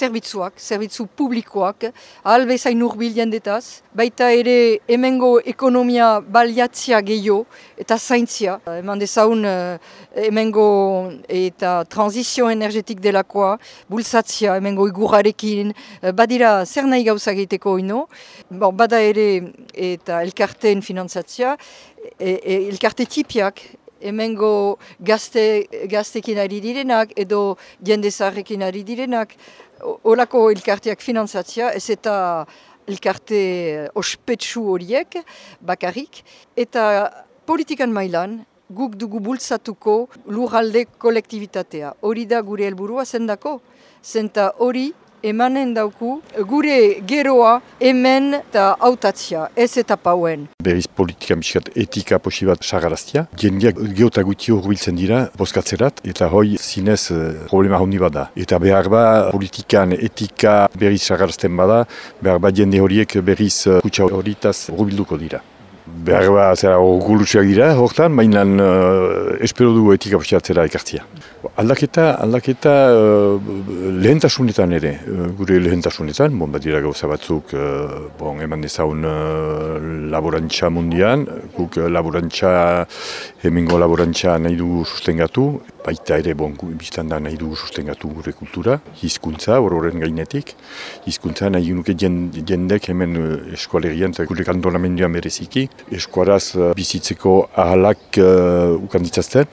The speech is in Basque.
zerbitzuak, zerbitzu publikoak, ahalbezain urbil jendetaz, baita ere hemengo ekonomia baliatzia gehiago eta zaintzia. Eman dezaun hemengo eta transizio energetik delakoa, bultzatzia hemengo igurarekin, badira zer nahi gauza egiteko ino, bon, bada ere eta elkarteen finantzatzia, e, e, elkarte tipiak hemengo gazte, gaztekin ari direnak edo jende zaharrekin ari direnak, olako elkarteak finantzatzia, ez eta elkarte ospetsu horiek bakarrik, eta politikan mailan, guk dugu bultzatuko lurralde kolektibitatea. Hori da gure helburua zendako, zenta hori emanen dauku gure geroa hemen eta hautatzia, ez eta pauen. Berriz politika miskat etika posi bat sagaraztia. Jendeak geota guti horbiltzen dira, boskatzerat, eta hoi zinez eh, problema handi bada. Eta behar ba politikan etika berriz sagarazten bada, behar ba jende horiek berriz eh, kutsa horitaz horbilduko dira. Behar ba, zera, gulutxeak dira, hortan, baina uh, espero dugu etika posiatzera ekartzia. Aldaketa, aldaketa uh, lehentasunetan ere, uh, gure lehentasunetan, bon, bat dira gauza batzuk, uh, bon, eman dezaun uh, laborantza mundian, guk laborantza, hemengo laborantza nahi dugu sustengatu, baita ere, bon, biztan da nahi dugu sustengatu gure kultura, hizkuntza, horren gainetik, hizkuntza nahi nuke jendek hemen uh, eskualerian, gure kantonamenduan bereziki, eskuaraz uh, bizitzeko ahalak uh, ukan ditzazten,